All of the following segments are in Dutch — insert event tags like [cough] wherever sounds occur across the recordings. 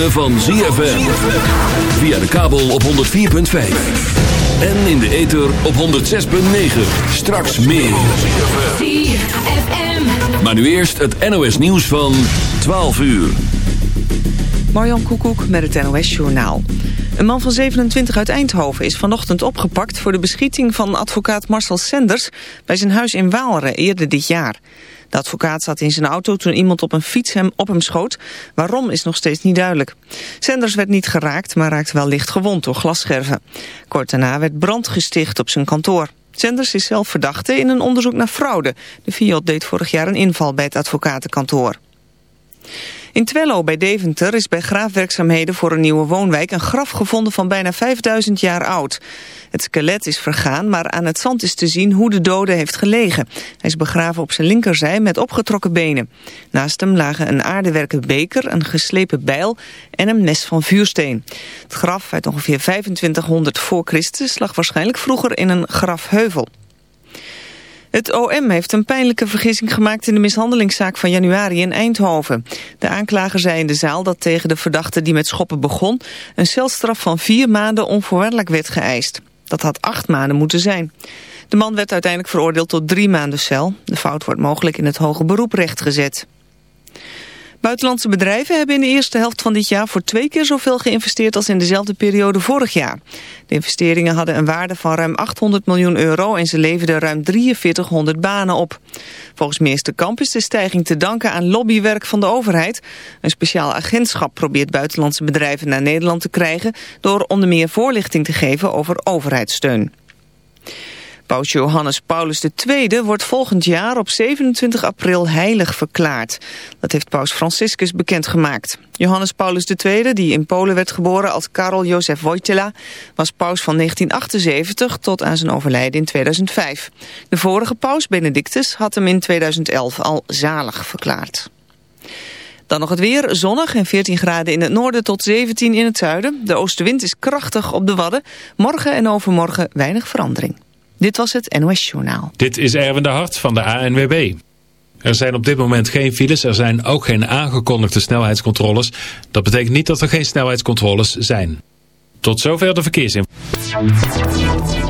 ritme van ZFM. Via de kabel op 104.5. En in de ether op 106.9. Straks meer. ZFM. Maar nu eerst het NOS nieuws van 12 uur. Marjan Koekoek met het NOS Journaal. Een man van 27 uit Eindhoven is vanochtend opgepakt... voor de beschieting van advocaat Marcel Senders... bij zijn huis in Waalre eerder dit jaar. De advocaat zat in zijn auto toen iemand op een fiets hem op hem schoot. Waarom is nog steeds niet duidelijk. Senders werd niet geraakt, maar raakte wel licht gewond door glasscherven. Kort daarna werd brand gesticht op zijn kantoor. Senders is zelf verdachte in een onderzoek naar fraude. De Fiat deed vorig jaar een inval bij het advocatenkantoor. In Twello bij Deventer is bij graafwerkzaamheden voor een nieuwe woonwijk een graf gevonden van bijna 5000 jaar oud. Het skelet is vergaan, maar aan het zand is te zien hoe de dode heeft gelegen. Hij is begraven op zijn linkerzij met opgetrokken benen. Naast hem lagen een aardewerken beker, een geslepen bijl en een mes van vuursteen. Het graf uit ongeveer 2500 voor Christus lag waarschijnlijk vroeger in een grafheuvel. Het OM heeft een pijnlijke vergissing gemaakt in de mishandelingszaak van januari in Eindhoven. De aanklager zei in de zaal dat tegen de verdachte die met schoppen begon... een celstraf van vier maanden onvoorwaardelijk werd geëist. Dat had acht maanden moeten zijn. De man werd uiteindelijk veroordeeld tot drie maanden cel. De fout wordt mogelijk in het hoge beroep rechtgezet. Buitenlandse bedrijven hebben in de eerste helft van dit jaar voor twee keer zoveel geïnvesteerd als in dezelfde periode vorig jaar. De investeringen hadden een waarde van ruim 800 miljoen euro en ze leverden ruim 4300 banen op. Volgens minister Kamp is de stijging te danken aan lobbywerk van de overheid. Een speciaal agentschap probeert buitenlandse bedrijven naar Nederland te krijgen door onder meer voorlichting te geven over overheidssteun. Paus Johannes Paulus II wordt volgend jaar op 27 april heilig verklaard. Dat heeft paus Franciscus bekendgemaakt. Johannes Paulus II, die in Polen werd geboren als Karol Jozef Wojtyla... was paus van 1978 tot aan zijn overlijden in 2005. De vorige paus, Benedictus, had hem in 2011 al zalig verklaard. Dan nog het weer, zonnig en 14 graden in het noorden tot 17 in het zuiden. De oostenwind is krachtig op de Wadden. Morgen en overmorgen weinig verandering. Dit was het NOS Journaal. Dit is Erwin de Hart van de ANWB. Er zijn op dit moment geen files, er zijn ook geen aangekondigde snelheidscontroles. Dat betekent niet dat er geen snelheidscontroles zijn. Tot zover de verkeersinformatie.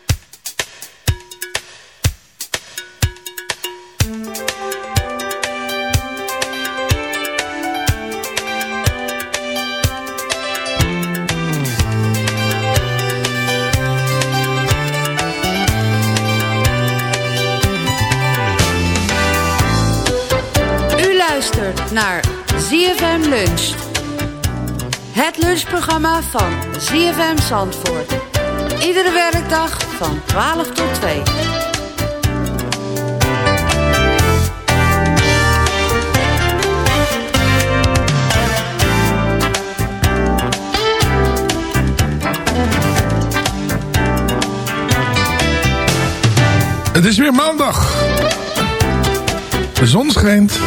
Het lunchprogramma van ZFM Zandvoort. Iedere werkdag van 12 tot 2. Het is weer maandag. De zon schijnt.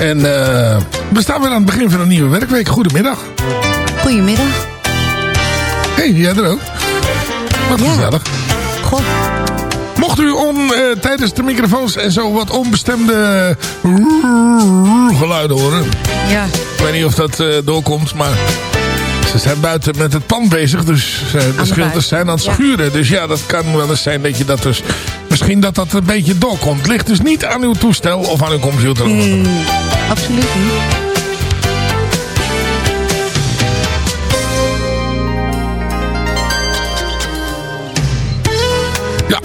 En eh, we staan weer aan het begin van een nieuwe werkweek. Goedemiddag. Goedemiddag. Hé, hey, jij er ook? Wat Ja. gezellig. Goh, Mocht u on, eh, tijdens de microfoons en zo wat onbestemde geluiden horen. Ja. Ik weet niet of dat eh, doorkomt, maar ze zijn buiten met het pand bezig. Dus eh, de schilders buis. zijn aan het Ja. schuren. Dus ja, dat kan wel eens zijn dat je dat dus... Misschien dat dat een beetje doorkomt. Ligt dus niet aan uw toestel of aan uw computer. Mm, absoluut niet. Ja,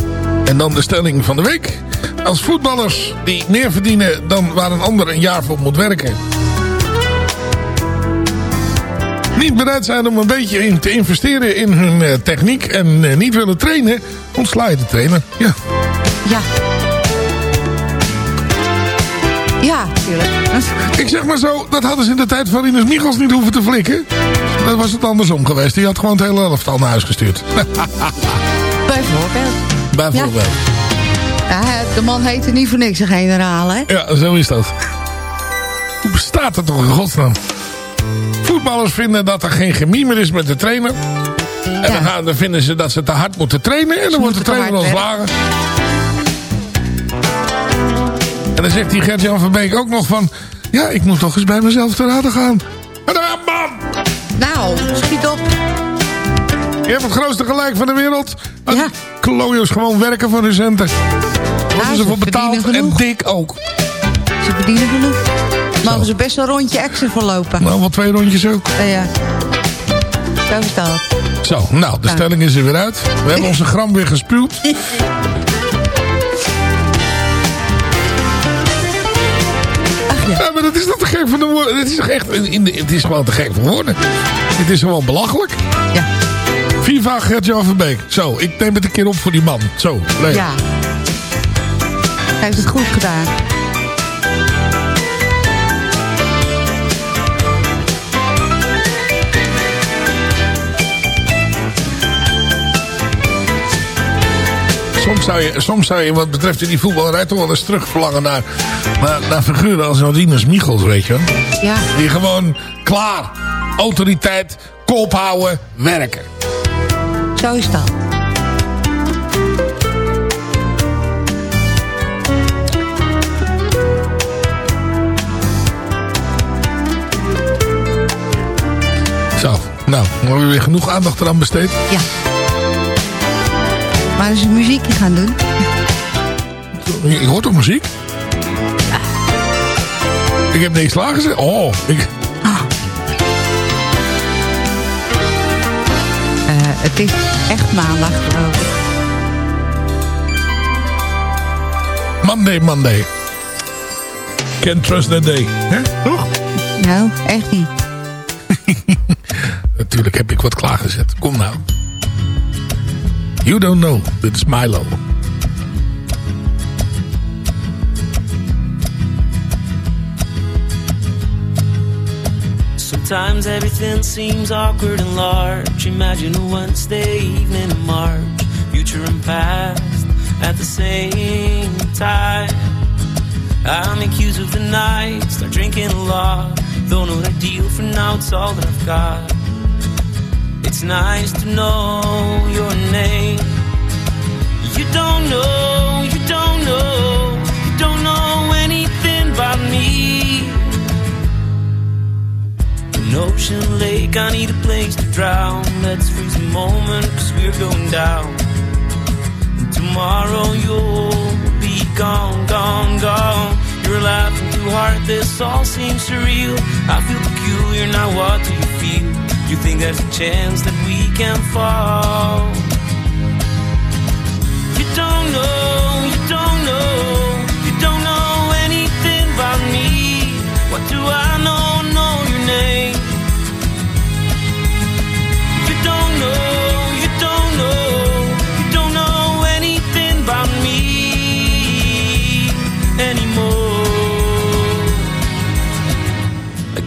en dan de stelling van de week. Als voetballers die meer verdienen dan waar een ander een jaar voor moet werken... niet bereid zijn om een beetje in te investeren in hun eh, techniek... en eh, niet willen trainen, ontsla je de trainer. Ja, Ja. Ja, ik zeg maar zo, dat hadden ze in de tijd van Rinus Michels niet hoeven te flikken. Dan was het andersom geweest. Die had gewoon het hele elftal naar huis gestuurd. [laughs] Bijvoorbeeld. Bijvoorbeeld. Ja, de man heette niet voor niks een generaal, hè? Ja, zo is dat. Hoe bestaat dat toch in godsnaam? Voetballers vinden dat er geen chemie meer is met de trainer. En Ja. dan, gaan, dan vinden ze dat ze te hard moeten trainen. En dan wordt de trainer ontslagen. Dan zegt die Gert-Jan van Beek ook nog van... Ja, ik moet toch eens bij mezelf te raden gaan. Man! Nou, schiet op. Je hebt het grootste gelijk van de wereld. Ja. Klojo's gewoon werken voor hun centen. Worden Ja, ze voor betaald en dik ook. Ze verdienen genoeg. Mogen ze best een rondje extra verlopen. Nou, wel twee rondjes ook. Ja, ja. Zo is dat. Zo, nou, de Ja. stelling is er weer uit. We hebben [laughs] onze gram weer gespuwd. [laughs] ja. Maar dat is toch te gek voor de woorden. Het is toch echt, in de, het is gewoon te gek voor woorden. Het is gewoon belachelijk. Ja. FIFA Gert-Jan van Beek. Zo, ik neem het een keer op voor die man. Zo, leuk. Ja. Hij heeft het goed gedaan. Soms, zou je, soms zou je, wat betreft die voetballerij, toch wel eens terugverlangen naar, naar, naar figuren als Rinus Michels, weet je wel. Ja. Die gewoon klaar, autoriteit, kop houden, werken. Zo is dat. Zo, nou, hebben we weer genoeg aandacht eraan besteed. Ja. Maar eens een muziekje gaan doen. Ik hoor toch muziek? Ik heb niks laag. Oh, ik, Eh, het is echt maandag, geloof ik. Monday, Monday. Can't trust that day. Hè? Toch? Nou, echt niet. [laughs] Natuurlijk heb ik wat klaargezet. Kom nou. You don't know. Dit is Milo. Sometimes everything seems awkward and large. Imagine a Wednesday evening in March, future and past at the same time. I make use of the night, start drinking a lot. Though no ideal for now, it's all that I've got. It's nice to know your name. You don't know, you don't know, you don't know anything about me. An ocean lake, I need a place to drown. Let's freeze a moment, cause we're going down. And tomorrow you'll be gone, gone, gone. You're laughing too hard, this all seems surreal. I feel peculiar, now what do you feel? You think there's a chance that we can fall? You don't know, you don't know, you don't know anything about me. What do I know? Know your name. You don't know,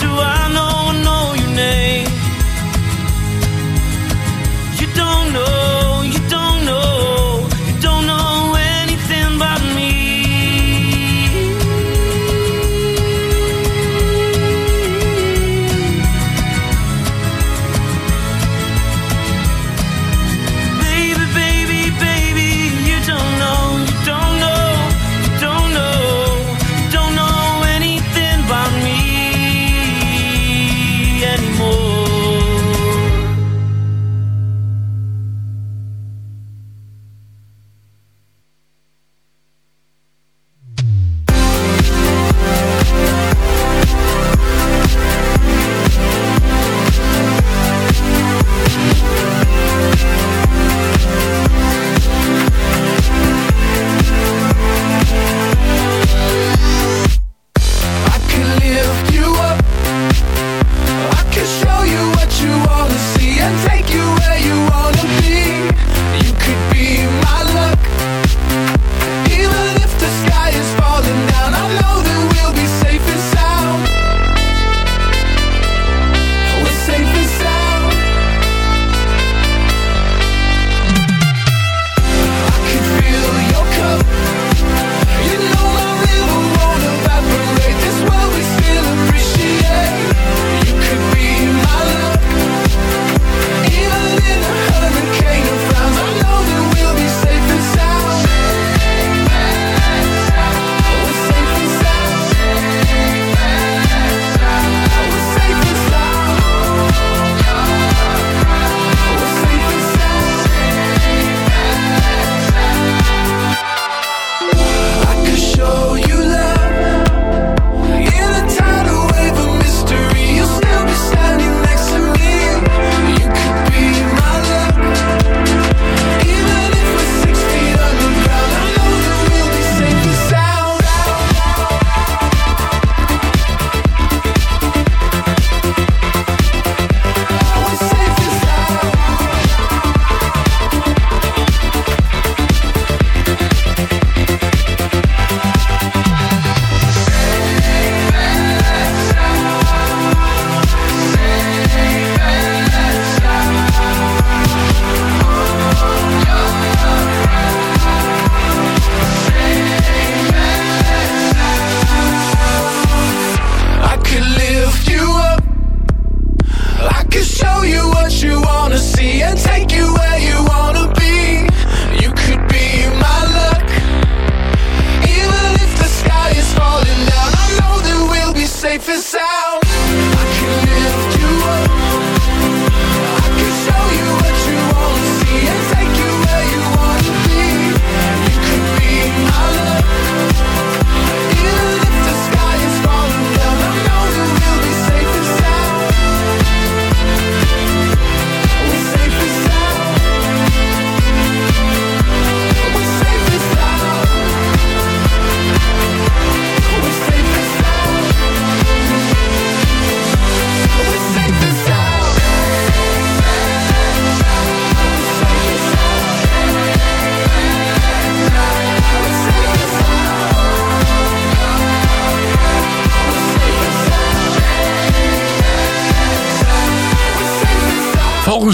do I know?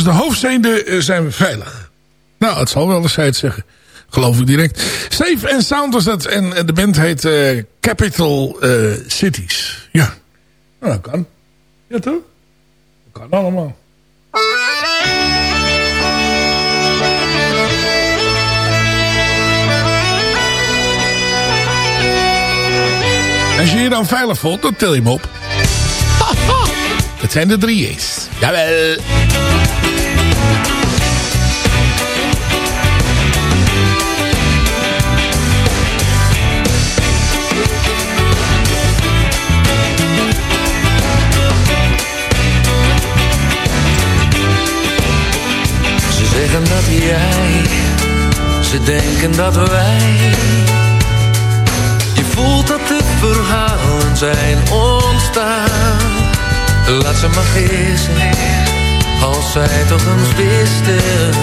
de hoofdzeden eh, zijn we veilig. Nou, het zal wel eens hij zeggen. Geloof ik direct. Safe and Sound was dat. En eh, de band heet eh, Capital Cities. Ja. Nou, dat kan. Ja, toch? Dat kan allemaal. Als je je dan veilig voelt, dan til je hem op. [laughs] Het zijn de drie Jawel. zeggen dat jij, ze denken dat wij. Je voelt dat de verhalen zijn ontstaan. Laat ze maar gissen, als zij toch eens wisten.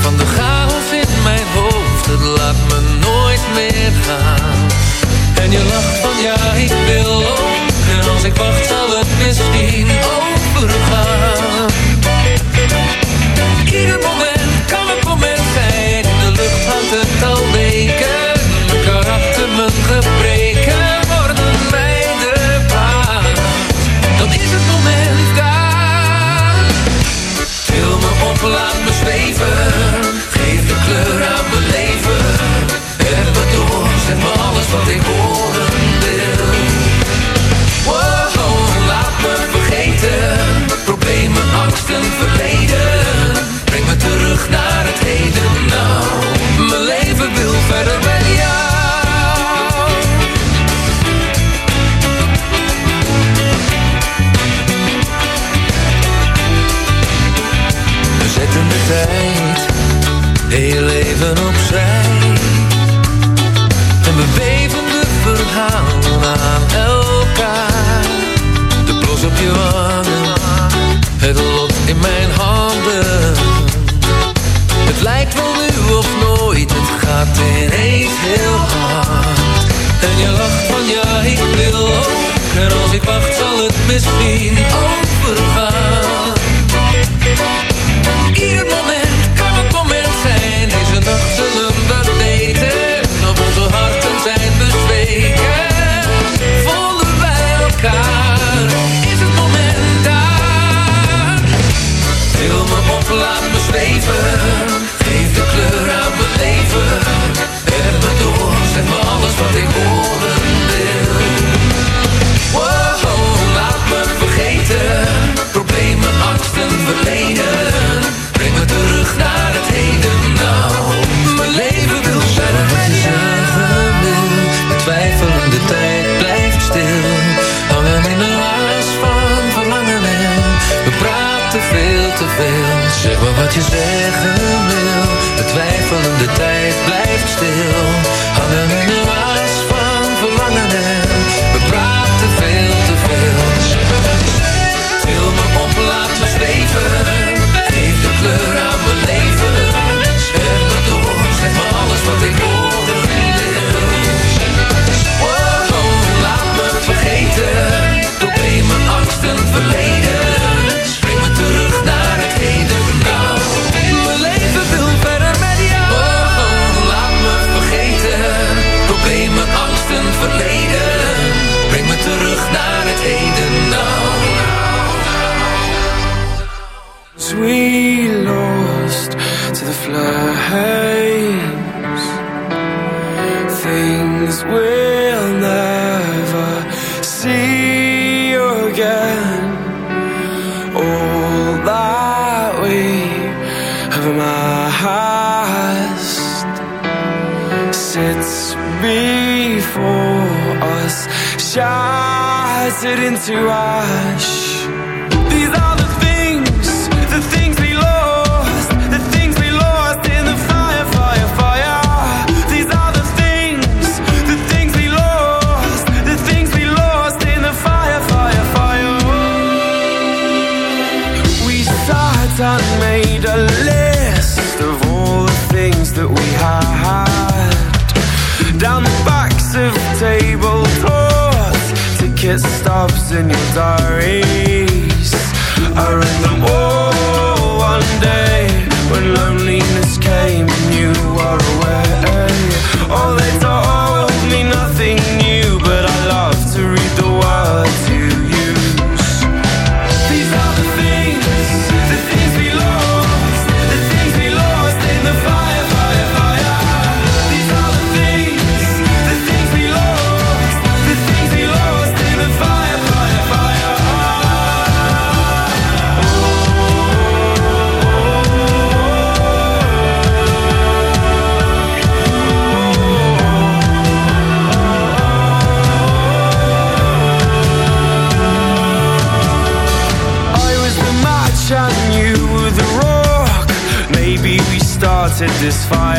Van de chaos in mijn hoofd, het laat me nooit meer gaan. En je lacht van ja, ik wil ook. En als ik wacht zal het misschien overgaan. Ieder moment kan het moment zijn. In de lucht hangt het al weken. Mijn karakter, mijn gebreken worden mij de baan. Dan is het moment daar. Til me op, laat me zweven. Geef de kleur aan mijn leven. En me door, zeg me alles wat ik horen wil. Wow, laat me vergeten. Problemen, angsten, verleden satisfy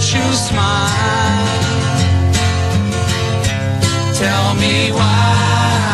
that you smile. Tell me why.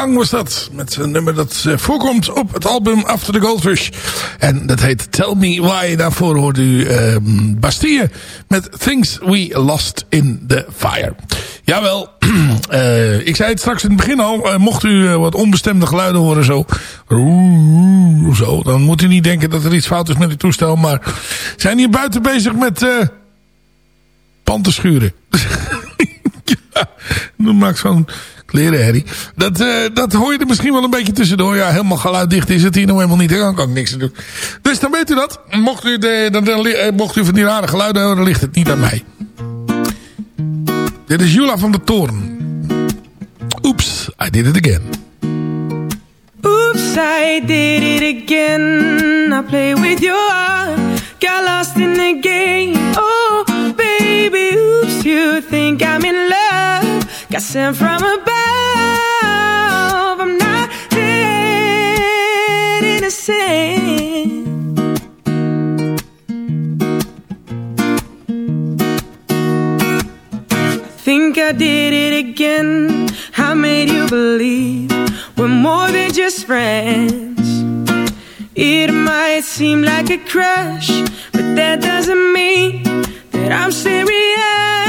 Young was dat. Met een nummer dat eh, voorkomt op het album After the Gold Rush. En dat heet Tell Me Why. Daarvoor hoort u uh, Bastille met Things We Lost in the Fire. Jawel, uh, [clears throat] ik zei het straks in het begin al. Uh, mocht u wat onbestemde geluiden horen zo. Zo. Dan moet u niet denken dat er iets fout is met uw toestel. Maar zijn hier buiten bezig met panten schuren. [laughs] ja, dan maakt zo'n klerenherrie. Dat, uh, dat hoor je er misschien wel een beetje tussendoor. Ja, helemaal geluiddicht is het hier nog helemaal niet. Dan kan ik niks doen. Dus dan weet u dat. Mocht u, de, dan, dan, mocht u van die rare geluiden horen, dan ligt het niet aan mij. Dit is Jula van der Toorn. Oeps, I did it again. Oops, I did it again. I play with your heart, got lost in the game. Oh, baby, oops, you think I'm in love? Got sent from above. I'm not that innocent. think I did it again. I made you believe we're more than just friends. It might seem like a crush, but that doesn't mean that I'm serious.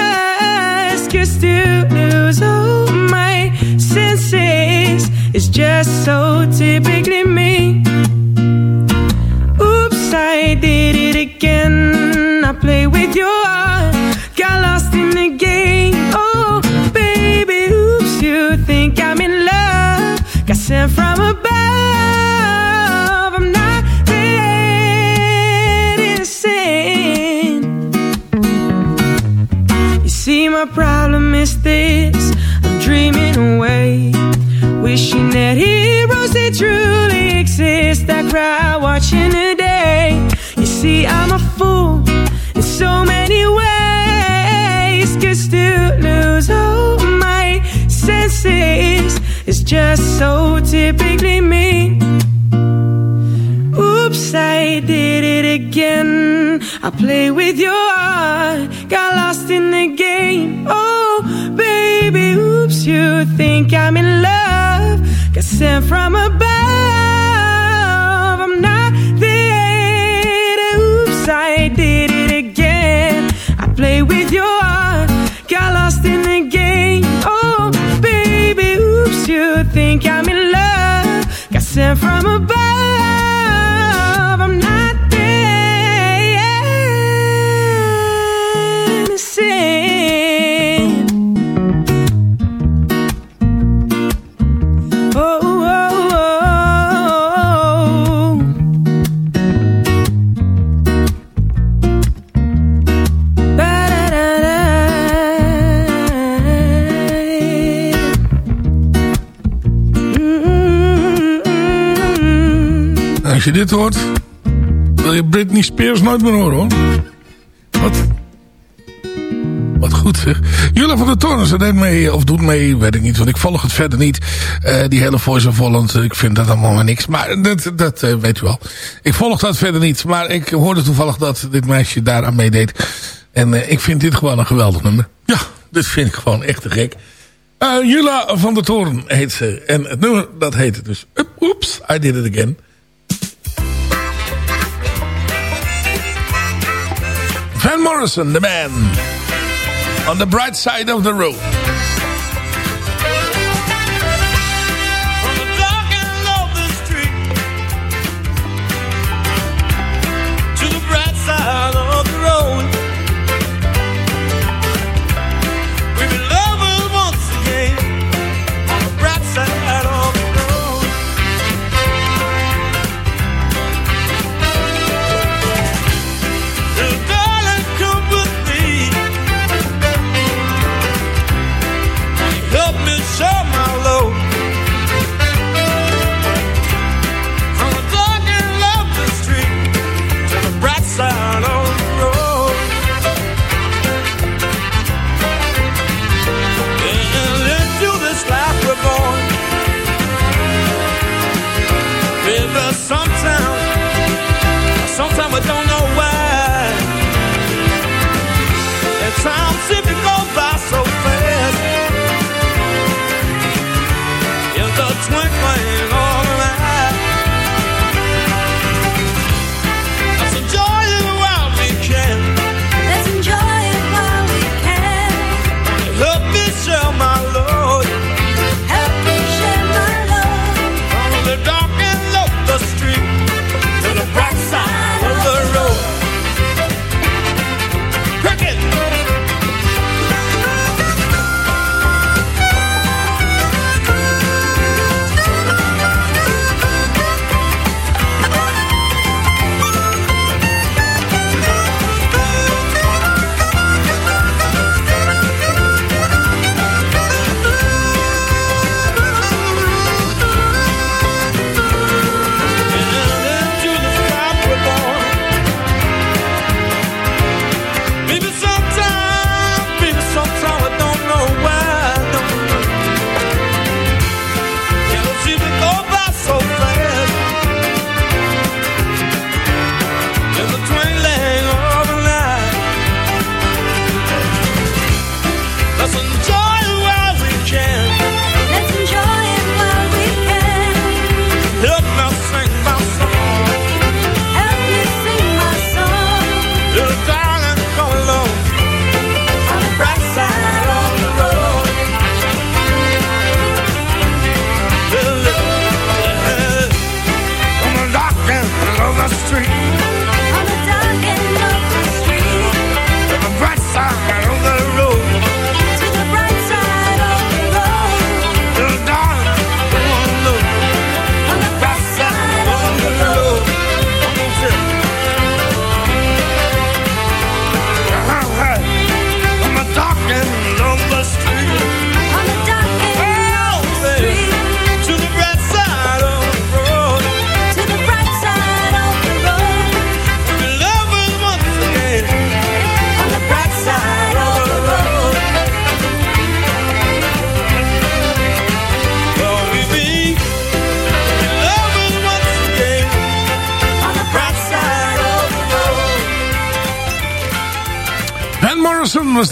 Cause to lose all my senses It's just so typically me. Oops, I did it again. I play with your heart, got lost in the game. Oh, baby, oops, you think I'm in love? Got sent from above. My problem is this I'm dreaming away, wishing that heroes they truly exist. I cry watching the day. You see, I'm a fool in so many ways. Cause to lose all my senses is just so typically me. Oops, I did it again. I play with your heart, got lost in the game. Oh, baby, oops, you think I'm in love? Got sent from above. I'm not there. Oops, I did it again. I play with your heart, got lost in the game. Oh, baby, oops, you think I'm in love? Got sent from above. Als je dit hoort, wil je Britney Spears nooit meer horen hoor. Wat? Wat goed zeg. Jula van der Toren, ze deed mee, of doet mee, weet ik niet, want ik volg het verder niet. Eh, die hele Voice of Holland, ik vind dat allemaal maar niks. Maar dat, dat eh, weet u wel. Ik volg dat verder niet, maar ik hoorde toevallig dat dit meisje daaraan meedeed. En eh, ik vind dit gewoon een geweldig nummer. Ja, dit vind ik gewoon echt te gek. Eh, Jula van der Toren heet ze. En het nummer, dat heette dus Oops, I Did It Again. Van Morrison, the man. On the bright side of the road.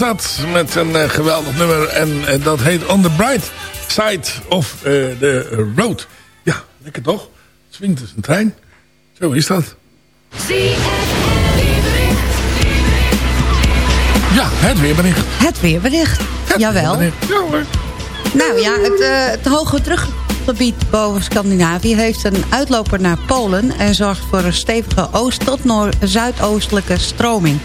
Dat. Met een eh, geweldig nummer. En eh, dat heet On the Bright Side of eh, the Road. Ja, lekker toch? Swingt dus een trein. Zo is dat. Ja, het weerbericht. Het weerbericht. Jawel. weerbericht. Ja hoor. Nou ja, het, het hoge drukgebied boven Scandinavië heeft een uitloper naar Polen... en zorgt voor een stevige oost- tot noord- zuidoostelijke stroming.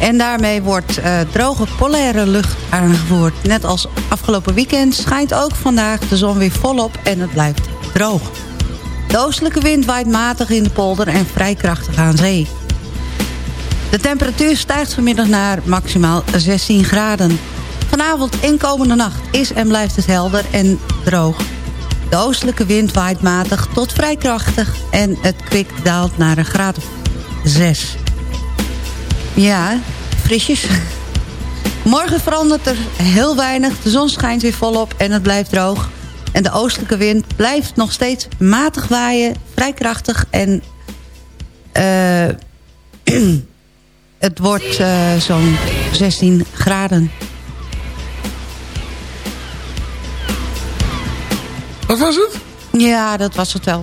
En daarmee wordt eh, droge polaire lucht aangevoerd. Net als afgelopen weekend schijnt ook vandaag de zon weer volop en het blijft droog. De oostelijke wind waait matig in de polder en vrij krachtig aan zee. De temperatuur stijgt vanmiddag naar maximaal 16 graden. Vanavond en komende nacht is en blijft het helder en droog. De oostelijke wind waait matig tot vrij krachtig... en het kwik daalt naar een graad of 6. Ja, frisjes. Morgen verandert er heel weinig. De zon schijnt weer volop en het blijft droog. En de oostelijke wind blijft nog steeds matig waaien, vrij krachtig... en eh, [clears throat] het wordt eh, zo'n 16 graden. Wat was het? Ja, dat was het wel.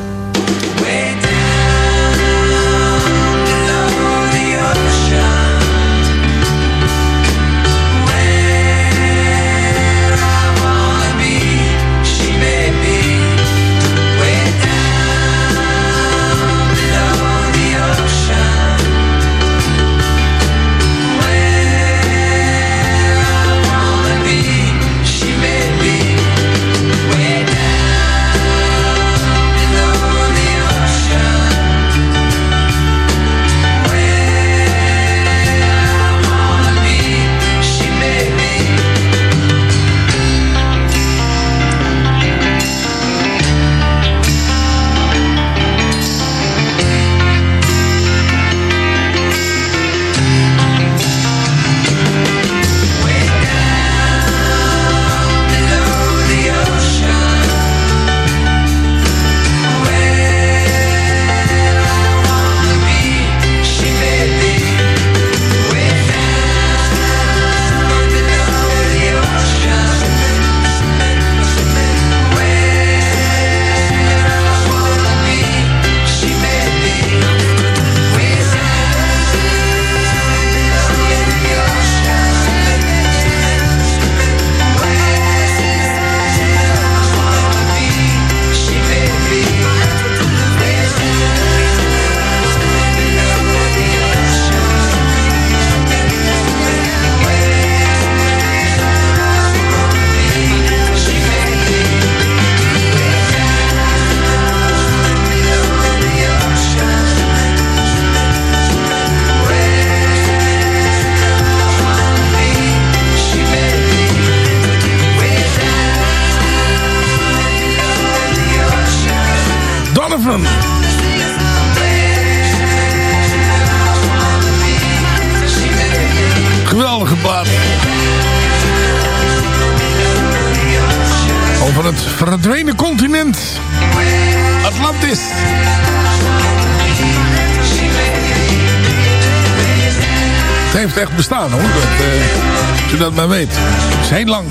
Way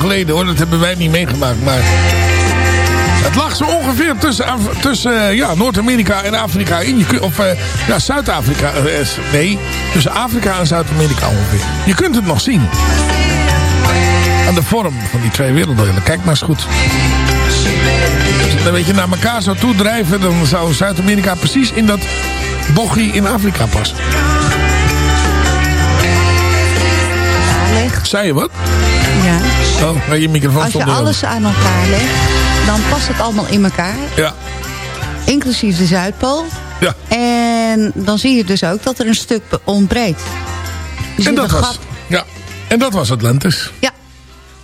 lang geleden hoor. Dat hebben wij niet meegemaakt. Maar het lag zo ongeveer tussen, tussen eh, ja, Noord-Amerika en Afrika in. Je of eh, ja, Zuid-Afrika. eh, nee, tussen Afrika en Zuid-Amerika ongeveer. Je kunt het nog zien. Aan de vorm van die twee werelddelen. Kijk maar eens goed. Als je het een beetje naar elkaar zou toedrijven... dan zou Zuid-Amerika precies in dat bochtje in Afrika passen. Zei je wat? Ja. Oh, je microfoon Als je alles aan elkaar legt, dan past het allemaal in elkaar. Ja. Inclusief de Zuidpool. Ja. En dan zie je dus ook dat er een stuk ontbreekt. Je En dat, was, gat. ja. en dat was Atlantis. Ja.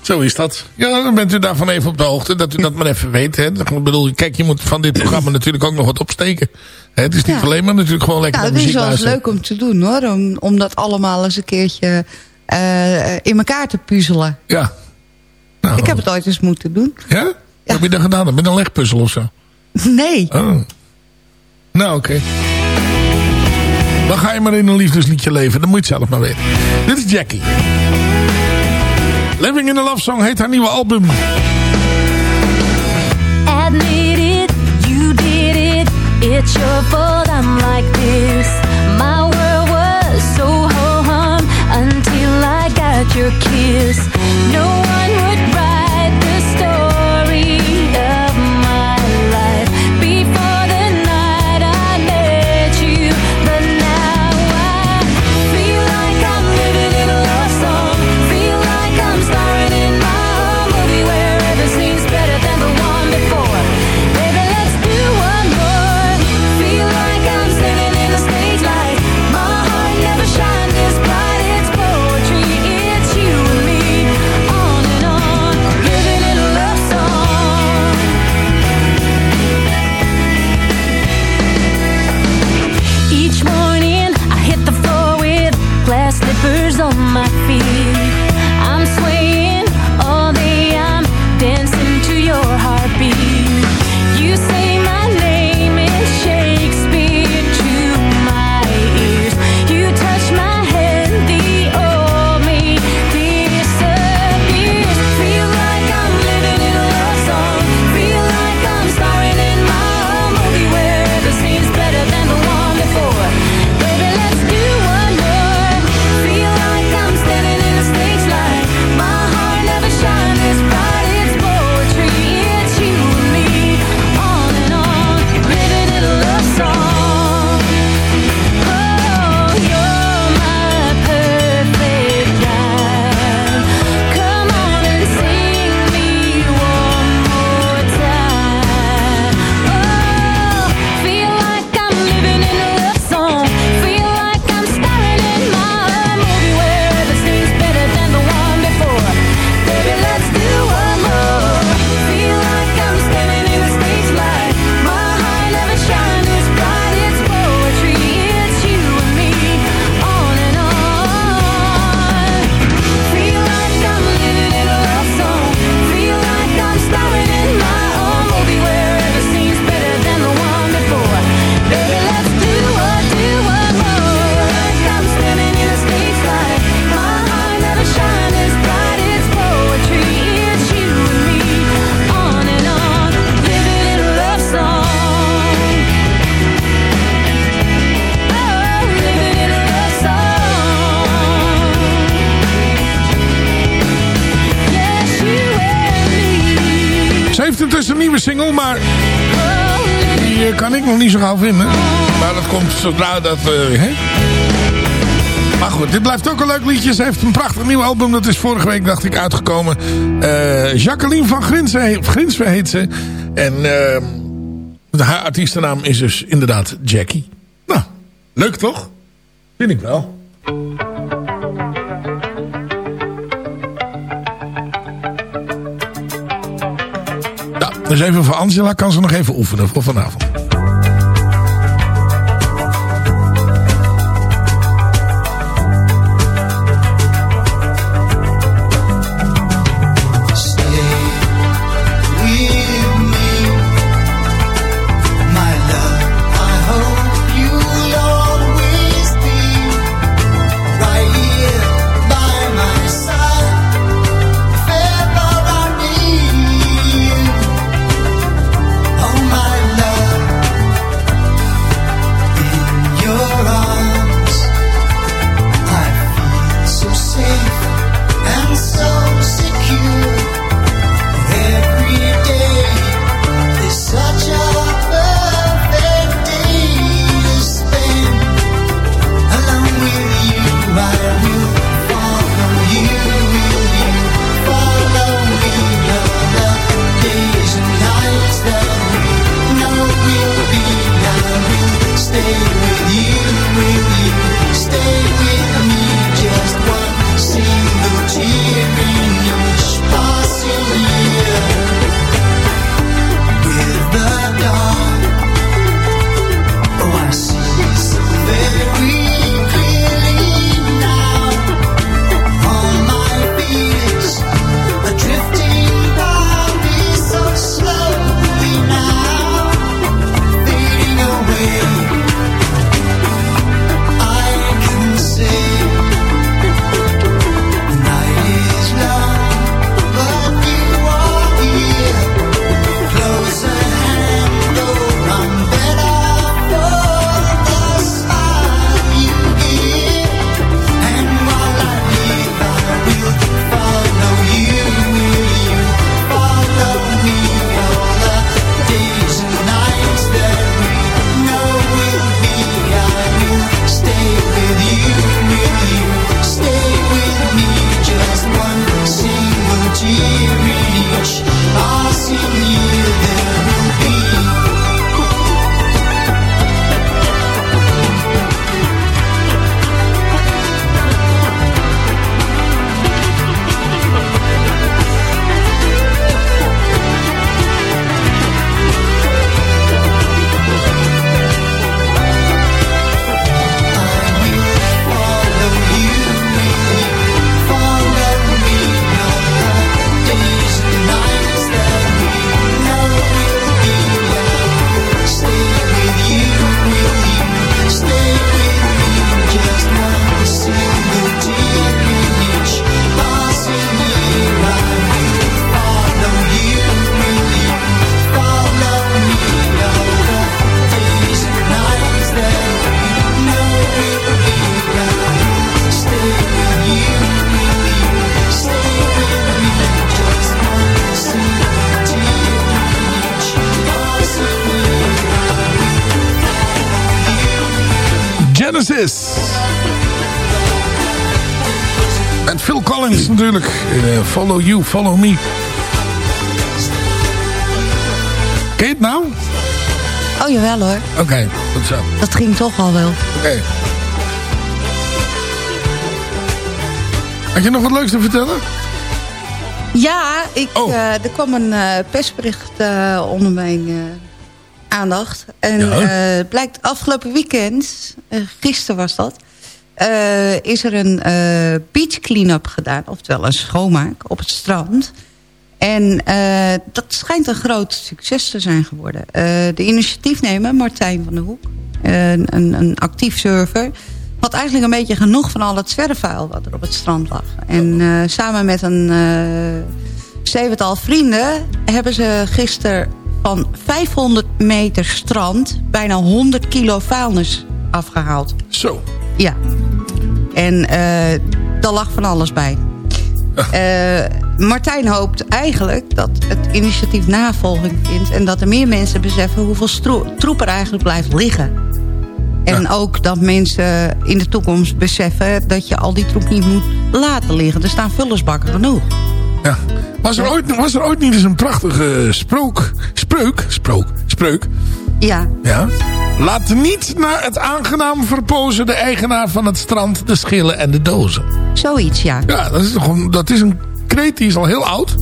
Zo is dat. Ja, dan bent u daarvan even op de hoogte. Dat u dat maar even weet. Hè. Ik bedoel, kijk, je moet van dit programma natuurlijk ook nog wat opsteken. Hè, het is niet Ja. alleen maar natuurlijk gewoon lekker Nou, naar het is muziek wel eens luisteren. leuk om te doen hoor. Om, om dat allemaal eens een keertje eh, in elkaar te puzzelen. Ja. Ik heb het ooit eens moeten doen. Ja? Heb je dan gedaan? Met een legpuzzel of zo? Nee. Oh. Nou, oké. Dan ga je maar in een liefdesliedje leven. Dan moet je het zelf maar weten. Dit is Jackie. Living in a Love Song heet haar nieuwe album. Admit it, you did it. It's your fault I'm like this. Your kiss. No zodra dat... hè? Maar goed, dit blijft ook een leuk liedje. Ze heeft een prachtig nieuw album. Dat is vorige week, dacht ik, uitgekomen. Eh, Jacqueline van Grinsven, Grinsven heet ze. En eh, haar artiestennaam is dus inderdaad Jackie. Nou, leuk toch? Vind ik wel. Ja, dus even voor Angela kan ze nog even oefenen voor vanavond. Phil Collins natuurlijk. Eh, follow you, follow me. Ken je het nou? Oh, jawel hoor. Oké, goed zo. Dat ging toch al wel. Oké. Had je nog wat leuks te vertellen? Ja, ik, Oh. eh, er kwam een eh, persbericht onder mijn aandacht. En Ja. eh, blijkt afgelopen weekend, gisteren was dat... eh, is er een eh, beach clean-up gedaan. Oftewel een schoonmaak op het strand. En eh, dat schijnt een groot succes te zijn geworden. De initiatiefnemer, Martijn van der Hoek... een, een, actief surfer... had eigenlijk een beetje genoeg van al het zwerfvuil... wat er op het strand lag. En samen met een zevental vrienden... hebben ze gisteren van 500 meter strand... bijna 100 kilo vuilnis afgehaald. Zo. Ja. En eh daar lag van alles bij. [laughs] Eh, Martijn hoopt eigenlijk dat het initiatief navolging vindt... en dat er meer mensen beseffen hoeveel troep er eigenlijk blijft liggen. En ook dat mensen in de toekomst beseffen... dat je al die troep niet moet laten liggen. Er staan vullersbakken genoeg. Ja. Was er, ooit, was er ooit niet eens een prachtige sprook, spreuk, sprook, spreuk? Ja. Ja. Laat niet naar het aangenaam verpozen de eigenaar van het strand de schillen en de dozen. Zoiets, ja. Ja, dat is, toch een, dat is een kreet die is al heel oud.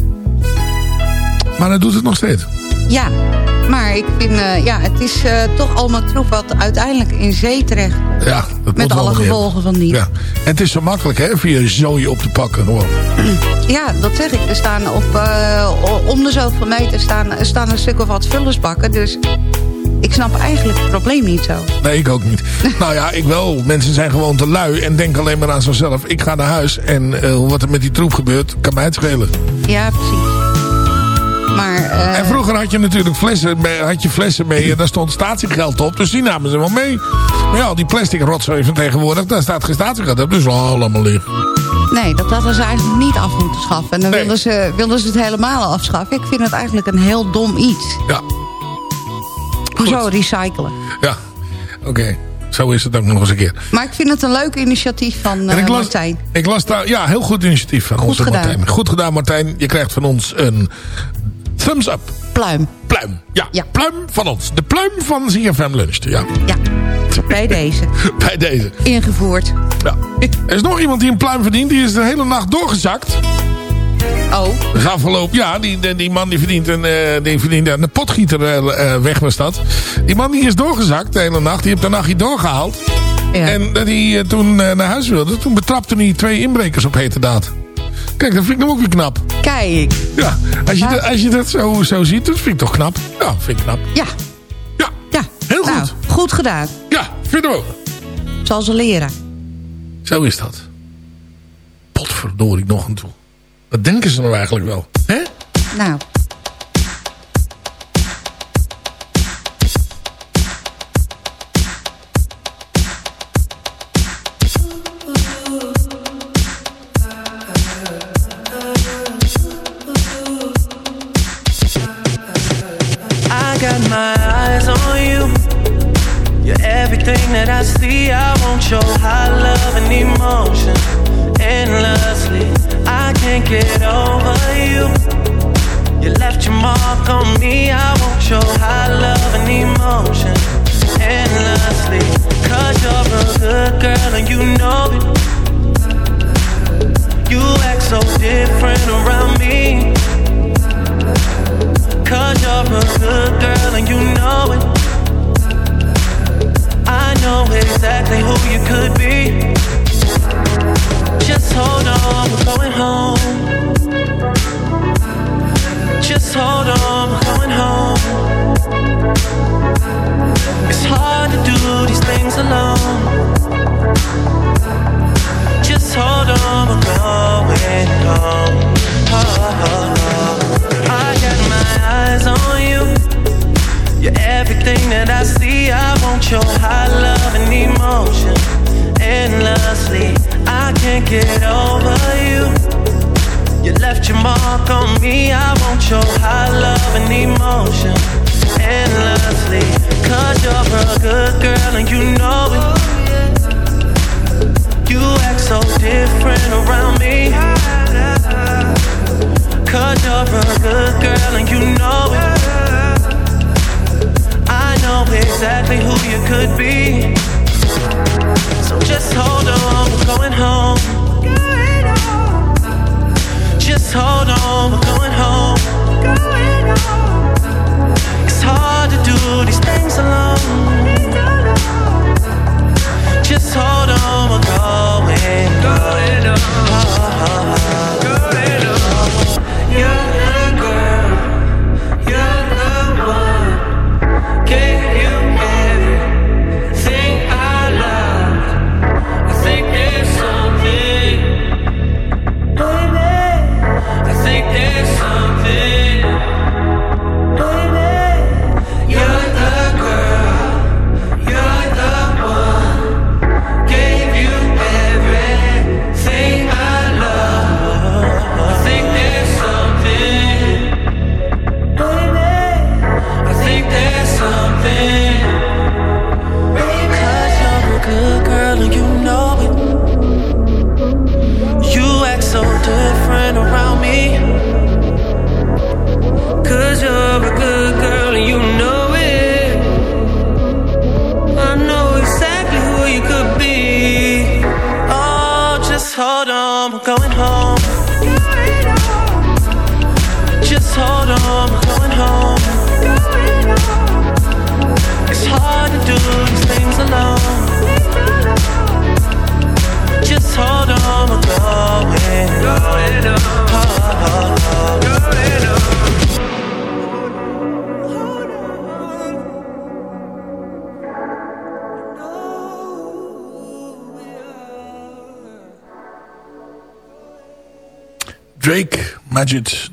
Maar hij doet het nog steeds. Ja, maar ik vind, eh, ja, het is eh, toch allemaal troep wat uiteindelijk in zee terecht komt. Ja, dat Met alle gevolgen van die. Ja. En het is zo makkelijk hè, via zooi op te pakken. Gewoon. Ja, dat zeg ik. Er staan op, eh, om de zoveel meter staan, staan een stuk of wat vullersbakken. Dus ik snap eigenlijk het probleem niet zo. Nee, ik ook niet. [laughs] nou ja, ik wel. Mensen zijn gewoon te lui en denken alleen maar aan zichzelf. Ik ga naar huis en eh, wat er met die troep gebeurt, kan mij het schelen. Ja, precies. Maar, eh, En vroeger had je natuurlijk flessen, mee- had je flessen mee en daar stond statiegeld op. Dus die namen ze wel mee. Maar ja, die plastic rotzooi van tegenwoordig, daar staat geen statiegeld op. Dus allemaal liggen. nee, dat hadden ze eigenlijk niet af moeten schaffen. En dan wilden, ze, wilden ze het helemaal afschaffen. Ik vind het eigenlijk een heel dom iets. Ja. Hoezo recyclen? Ja, oké. Zo is het ook nog eens een keer. Maar ik vind het een leuk initiatief van eh ik las, Martijn. ik las daar, ja, heel goed initiatief van Goed onze gedaan. Martijn. Goed gedaan Martijn. Je krijgt van ons een thumbs up. Pluim. Pluim. Ja, pluim van ons. De pluim van ZFM Lunch. Ja. Ja. Bij deze. [laughs] Bij deze. Ingevoerd. Ja. [laughs] Er is nog iemand die een pluim verdient. Die is de hele nacht doorgezakt. Oh. Is afgelopen. Ja, die, die, man die verdient een, eh, die verdient een potgieter eh, eh, weg was dat. Die man die is doorgezakt de hele nacht. Die heeft de nachtje doorgehaald. En dat hij toen naar huis wilde. Toen betrapte hij twee inbrekers op hete daad. Kijk, dat vind ik nog ook weer knap. Kijk. Ja, als je, dat- als je dat zo, zo ziet, dat vind ik toch knap. Ja, vind ik knap. Ja. Ja. Ja. Heel goed. Nou, goed gedaan. Ja, vind ik ook. Zal ze leren. Zo is dat. Potverdorie nog een toe. Wat denken ze nou eigenlijk wel? Hè? Nou. I got my eyes on you. You're everything that I see. I want your high love and emotion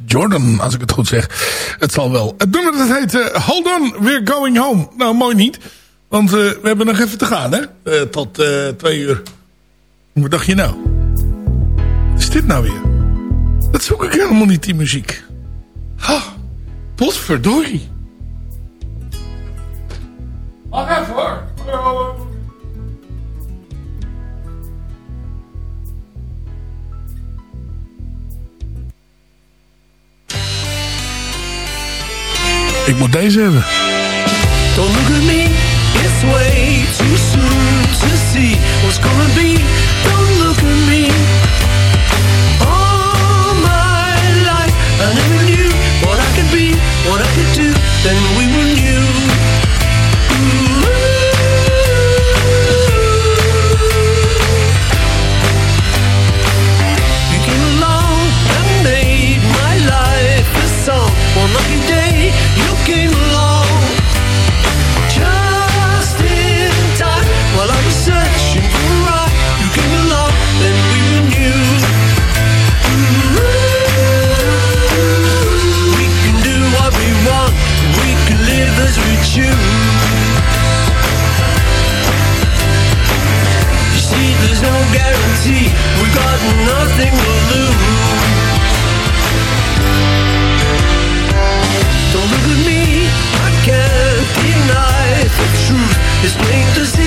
Jordan, als ik het goed zeg. Het zal wel. Het nummer dat heet eh, Hold On, We're Going Home. Nou, mooi niet. Want eh, we hebben nog even te gaan, hè? Eh, tot twee uur. Hoe dacht je nou? Wat is dit nou weer? Dat zoek ik helemaal niet, die muziek. Ha, potverdorie. ik moet deze hebben. Don't look at me, it's way too soon to see what's gonna be. Don't look at me. All my life I never knew what I could be, what I could do. Then guarantee, we got nothing to lose. Don't look at me, I can't deny the truth. It's plain to see,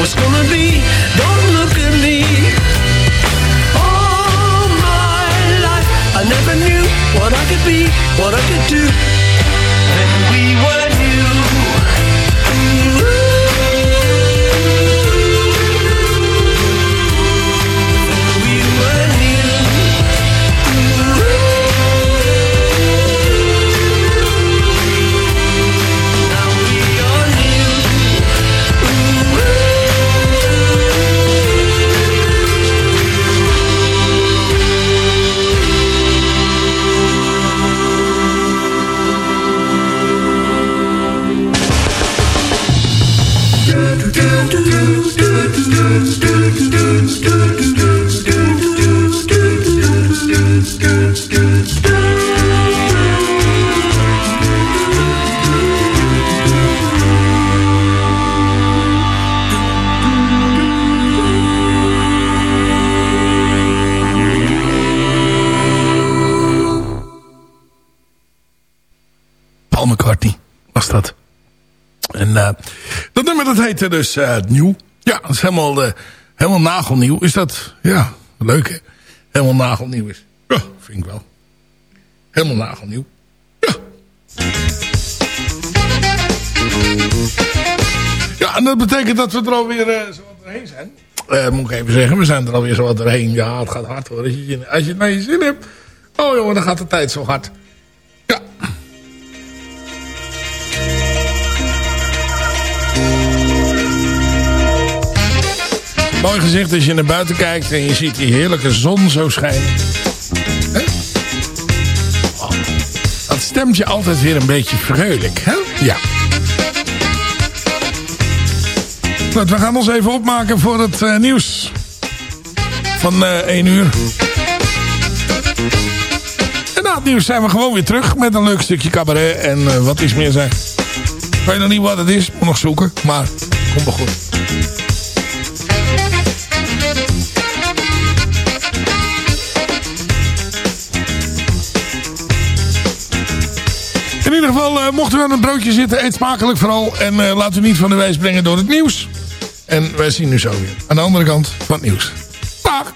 what's gonna be. Don't heette dus eh, Nieuw. Ja, dat is helemaal, eh, helemaal nagelnieuw. Is dat, ja, leuk hè? Helemaal nagelnieuw is. Ja, vind ik wel. Helemaal nagelnieuw. Ja. Ja, en dat betekent dat we er alweer eh zo wat doorheen zijn. Moet ik even zeggen, we zijn er alweer zo wat doorheen. Ja, het gaat hard hoor. Als je, als je het naar je zin hebt. Oh jongen, dan gaat de tijd zo hard. Mooi gezicht als je naar buiten kijkt en je ziet die heerlijke zon zo schijnen. Oh, dat stemt je altijd weer een beetje vrolijk, hè? Ja. Goed, we gaan ons even opmaken voor het eh, nieuws van eh 1 uur. En na het nieuws zijn we gewoon weer terug met een leuk stukje cabaret en eh, wat is meer zijn. Ik weet nog niet wat het is, moet nog zoeken, maar komt wel goed. In ieder geval, uh, mocht u aan een broodje zitten, eet smakelijk vooral. En uh, laat u niet van de wijs brengen door het nieuws. En wij zien u zo weer aan de andere kant van het nieuws. Dag!